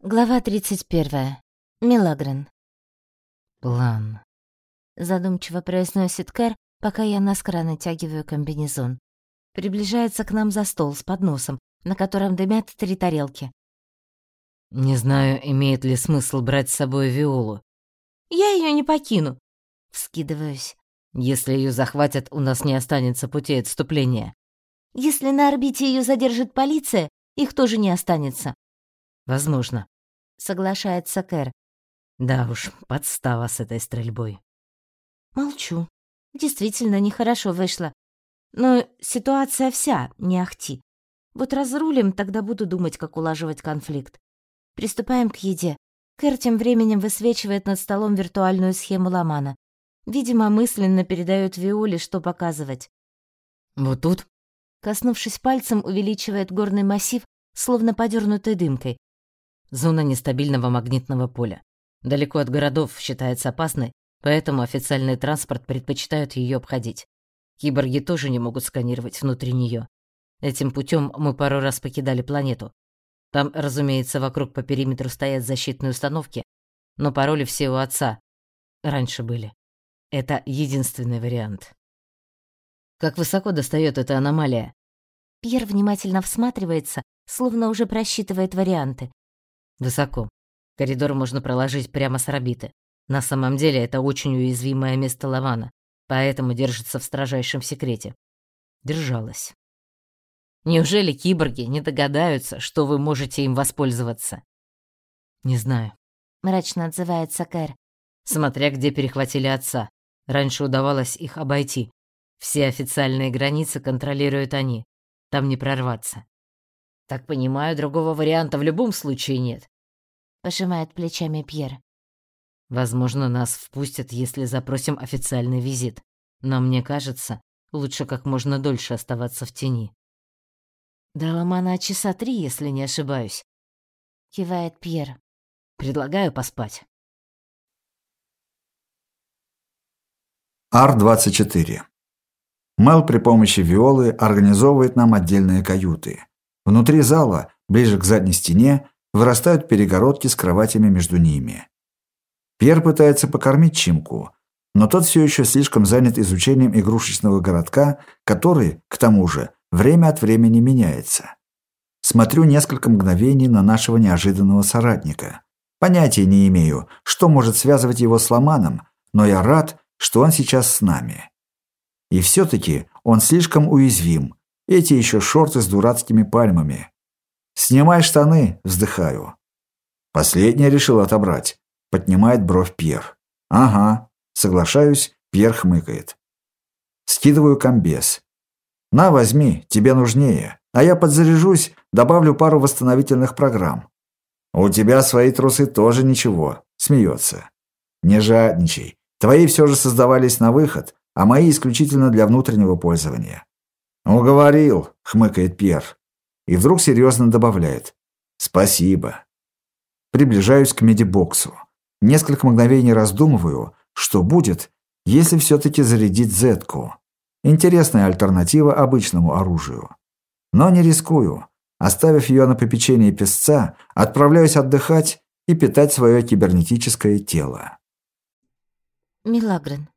Глава 31. Милагрен. «План», — задумчиво произносит Кэр, пока я наскоро натягиваю комбинезон. Приближается к нам за стол с подносом, на котором дымят три тарелки. «Не знаю, имеет ли смысл брать с собой Виолу. Я ее не покину!» Вскидываюсь. «Если ее захватят, у нас не останется путей отступления». «Если на орбите ее задержит полиция, их тоже не останется. Возможно. Соглашается Кэр. Да уж, подстава с этой стрельбой. Молчу. Действительно, нехорошо вышло. Но ситуация вся не ахти. Вот разрулим, тогда буду думать, как улаживать конфликт. Приступаем к еде. Кэр тем временем высвечивает над столом виртуальную схему Ломана. Видимо, мысленно передает Виоле, что показывать. Вот тут? Коснувшись пальцем, увеличивает горный массив, словно подернутый дымкой. Зона нестабильного магнитного поля. Далеко от городов считается опасной, поэтому официальный транспорт предпочитают ее обходить. Киборги тоже не могут сканировать внутри нее. Этим путем мы пару раз покидали планету. Там, разумеется, вокруг по периметру стоят защитные установки, но пароли все у отца. Раньше были. Это единственный вариант. Как высоко достает эта аномалия? Пьер внимательно всматривается, словно уже просчитывает варианты. Высоко. Коридор можно проложить прямо с орбиты. На самом деле это очень уязвимое место Лавана, поэтому держится в строжайшем секрете. Держалась. Неужели киборги не догадаются, что вы можете им воспользоваться? Не знаю. Мрачно отзывается Кэр. Смотря где перехватили отца. Раньше удавалось их обойти. Все официальные границы контролируют они. Там не прорваться. Так понимаю, другого варианта в любом случае нет. Пожимает плечами Пьер. Возможно, нас впустят, если запросим официальный визит. Но мне кажется, лучше как можно дольше оставаться в тени. До Ломана часа три, если не ошибаюсь. Кивает Пьер. Предлагаю поспать. Ар-24. Мел при помощи Виолы организовывает нам отдельные каюты. Внутри зала, ближе к задней стене, вырастают перегородки с кроватями между ними. Пьер пытается покормить Чимку, но тот все еще слишком занят изучением игрушечного городка, который, к тому же, время от времени меняется. Смотрю несколько мгновений на нашего неожиданного соратника. Понятия не имею, что может связывать его с Ломаном, но я рад, что он сейчас с нами. И все-таки он слишком уязвим, эти еще шорты с дурацкими пальмами. «Снимай штаны!» – вздыхаю. Последнее решил отобрать. Поднимает бровь Пьер. «Ага». Соглашаюсь, Пьер хмыкает. Скидываю комбез. «На, возьми, тебе нужнее. А я подзаряжусь, добавлю пару восстановительных программ». «У тебя свои трусы тоже ничего», – смеется. «Не жадничай. Твои все же создавались на выход, а мои исключительно для внутреннего пользования. «Уговорил», — хмыкает Пьер. И вдруг серьезно добавляет. «Спасибо». Приближаюсь к медибоксу. Несколько мгновений раздумываю, что будет, если все-таки зарядить зетку. Интересная альтернатива обычному оружию. Но не рискую. Оставив ее на попечении песца, отправляюсь отдыхать и питать свое кибернетическое тело. Милагрен,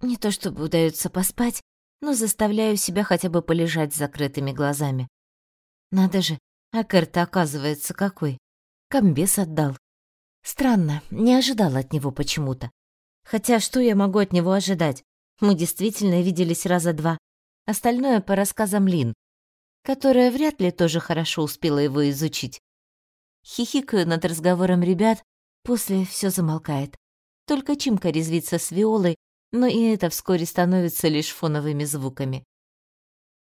не то чтобы удается поспать, но заставляю себя хотя бы полежать с закрытыми глазами. Надо же, а Кэрта оказывается какой. Комбес отдал. Странно, не ожидал от него почему-то. Хотя что я могу от него ожидать? Мы действительно виделись раза два. Остальное по рассказам Лин, которая вряд ли тоже хорошо успела его изучить. Хихикаю над разговором ребят, после все замолкает. Только Чимка резвится с Виолой, но и это вскоре становится лишь фоновыми звуками.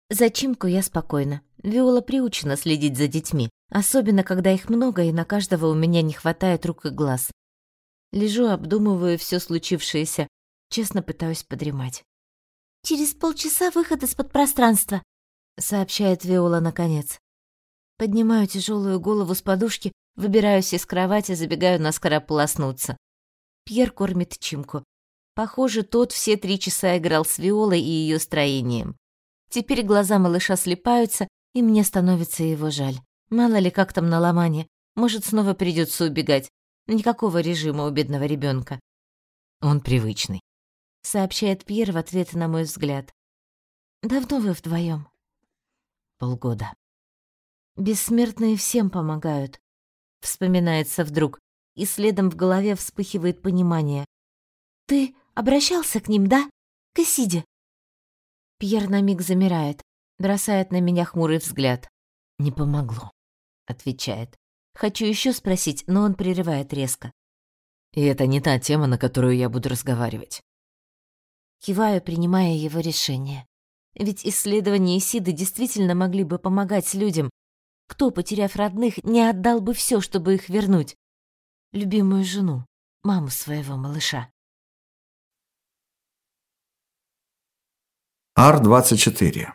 За Чимку я спокойна. Виола приучена следить за детьми, особенно когда их много и на каждого у меня не хватает рук и глаз. Лежу, обдумываю все случившееся, честно пытаюсь подремать. «Через полчаса выход из-под пространства», — сообщает Виола наконец. Поднимаю тяжелую голову с подушки, выбираюсь из кровати, забегаю наскоро полоснуться. Пьер кормит Чимку. Похоже, тот все три часа играл с Виолой и ее строением. Теперь глаза малыша слепаются, и мне становится его жаль. Мало ли как там на ломане. Может, снова придется убегать. Никакого режима у бедного ребенка. Он привычный. Сообщает Пьер в ответ на мой взгляд. Давно вы вдвоем? Полгода. Бессмертные всем помогают. Вспоминается вдруг, и следом в голове вспыхивает понимание. Ты обращался к ним, да? К Исиде? Пьер на миг замирает, бросает на меня хмурый взгляд. Не помогло, отвечает. Хочу еще спросить, но он прерывает резко. И это не та тема, на которую я буду разговаривать. Киваю, принимая его решение. Ведь исследования Исиды действительно могли бы помогать людям. Кто, потеряв родных, не отдал бы все, чтобы их вернуть? Любимую жену, маму своего малыша. Ар-24.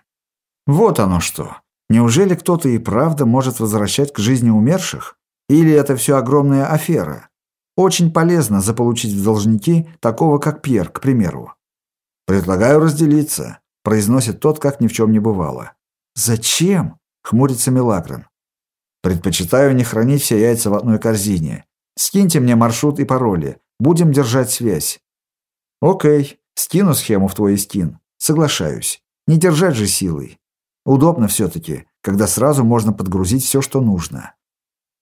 Вот оно что. Неужели кто-то и правда может возвращать к жизни умерших? Или это все огромная афера? Очень полезно заполучить в должники такого, как Пьер, к примеру. «Предлагаю разделиться», – произносит тот, как ни в чем не бывало. «Зачем?» – хмурится Мелагрен. «Предпочитаю не хранить все яйца в одной корзине. Скиньте мне маршрут и пароли. Будем держать связь». «Окей, скину схему в твой скин. Соглашаюсь. Не держать же силой. Удобно все-таки, когда сразу можно подгрузить все, что нужно.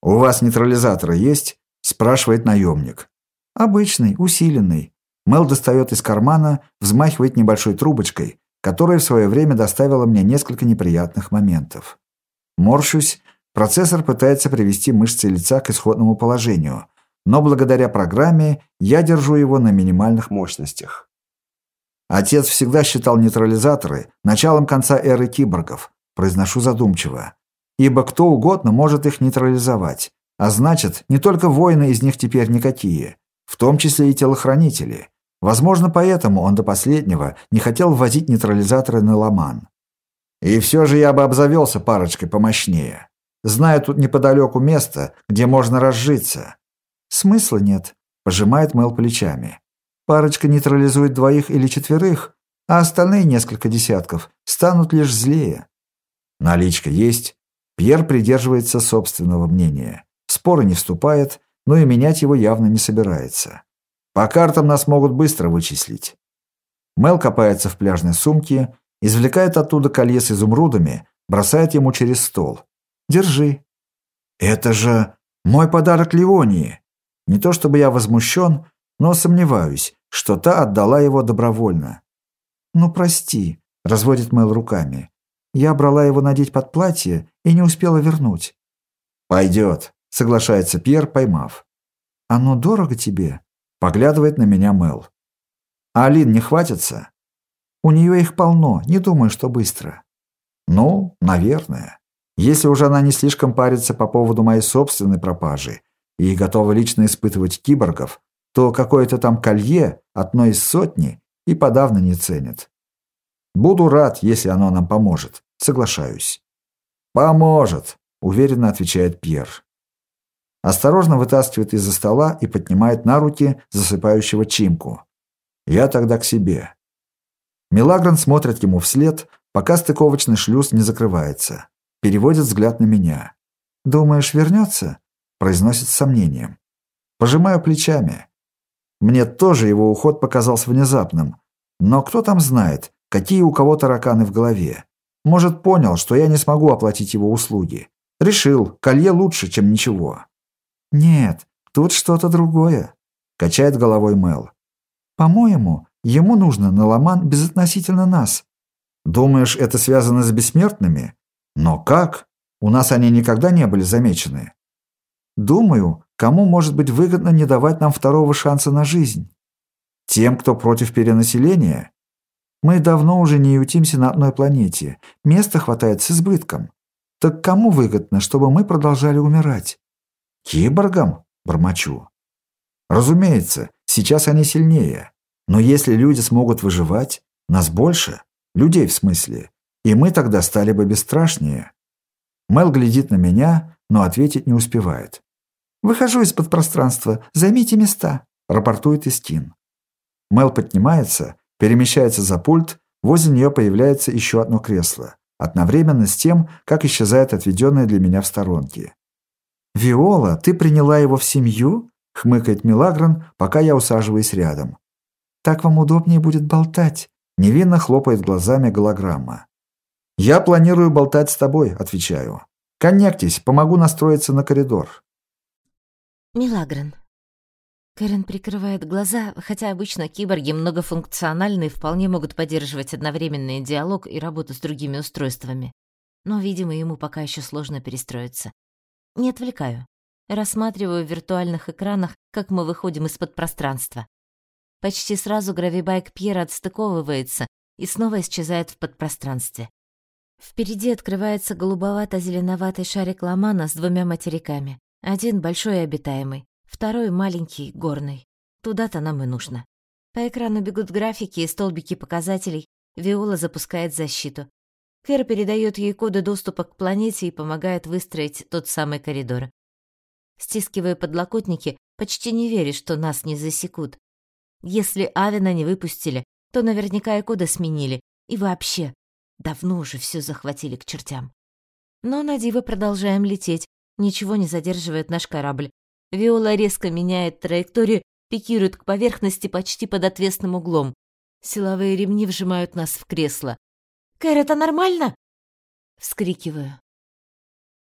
«У вас нейтрализаторы есть?» – спрашивает наемник. «Обычный, усиленный». Мел достает из кармана, взмахивает небольшой трубочкой, которая в свое время доставила мне несколько неприятных моментов. Морщусь, процессор пытается привести мышцы лица к исходному положению, но благодаря программе я держу его на минимальных мощностях. Отец всегда считал нейтрализаторы началом конца эры киборгов, произношу задумчиво. Ибо кто угодно может их нейтрализовать. А значит, не только воины из них теперь никакие, в том числе и телохранители. Возможно, поэтому он до последнего не хотел ввозить нейтрализаторы на Ламан. И все же я бы обзавелся парочкой помощнее. Знаю тут неподалеку место, где можно разжиться. Смысла нет, пожимает Мэл плечами. Парочка нейтрализует двоих или четверых, а остальные несколько десятков станут лишь злее. Наличка есть. Пьер придерживается собственного мнения. В споры не вступает, но и менять его явно не собирается. По картам нас могут быстро вычислить. Мел копается в пляжной сумке, извлекает оттуда колье с изумрудами, бросает ему через стол. «Держи». «Это же мой подарок Ливонии!» Не то чтобы я возмущен, но сомневаюсь, что та отдала его добровольно. «Ну, прости», — разводит Мэл руками. «Я брала его надеть под платье и не успела вернуть». «Пойдет», — соглашается Пьер, поймав. «Оно дорого тебе?» — поглядывает на меня Мэл. «А Алин не хватится?» «У нее их полно, не думаю, что быстро». «Ну, наверное. Если уже она не слишком парится по поводу моей собственной пропажи и готова лично испытывать киборгов, то какое-то там колье, одно из сотни, и подавно не ценит. Буду рад, если оно нам поможет. Соглашаюсь. Поможет, уверенно отвечает Пьер. Осторожно вытаскивает из-за стола и поднимает на руки засыпающего Чимку. Я тогда к себе. Милагран смотрит ему вслед, пока стыковочный шлюз не закрывается. Переводит взгляд на меня. «Думаешь, вернется?» произносит с сомнением. Пожимаю плечами. Мне тоже его уход показался внезапным. Но кто там знает, какие у кого тараканы в голове. Может, понял, что я не смогу оплатить его услуги. Решил, колье лучше, чем ничего. Нет, тут что-то другое. Качает головой Мел. По-моему, ему нужно на Ломан безотносительно нас. Думаешь, это связано с бессмертными? Но как? У нас они никогда не были замечены. Думаю, кому может быть выгодно не давать нам второго шанса на жизнь? Тем, кто против перенаселения? Мы давно уже не ютимся на одной планете. Места хватает с избытком. Так кому выгодно, чтобы мы продолжали умирать? Киборгам? Бормочу. Разумеется, сейчас они сильнее. Но если люди смогут выживать, нас больше, людей в смысле, и мы тогда стали бы бесстрашнее. Мел глядит на меня, но ответить не успевает. «Выхожу из-под пространства. Займите места», — рапортует Истин. Мел поднимается, перемещается за пульт, возле нее появляется еще одно кресло, одновременно с тем, как исчезает отведенное для меня в сторонке. «Виола, ты приняла его в семью?» — хмыкает Милагран, пока я усаживаюсь рядом. «Так вам удобнее будет болтать», — невинно хлопает глазами голограмма. «Я планирую болтать с тобой», — отвечаю. «Коннектись, помогу настроиться на коридор». «Милагран». Кэрен прикрывает глаза, хотя обычно киборги многофункциональные вполне могут поддерживать одновременный диалог и работу с другими устройствами. Но, видимо, ему пока еще сложно перестроиться. Не отвлекаю. Рассматриваю в виртуальных экранах, как мы выходим из-под пространства. Почти сразу гравибайк Пьера отстыковывается и снова исчезает в подпространстве. Впереди открывается голубовато-зеленоватый шарик Ламана с двумя материками. Один большой обитаемый, второй маленький, горный. Туда-то нам и нужно. По экрану бегут графики и столбики показателей. Виола запускает защиту. Кэр передает ей коды доступа к планете и помогает выстроить тот самый коридор. Стискивая подлокотники, почти не веришь, что нас не засекут. Если Авина не выпустили, то наверняка и коды сменили. И вообще, давно уже все захватили к чертям. Но на диво продолжаем лететь. Ничего не задерживает наш корабль. Виола резко меняет траекторию, пикирует к поверхности почти под отвесным углом. Силовые ремни вжимают нас в кресло. «Кэр, это нормально?» Вскрикиваю.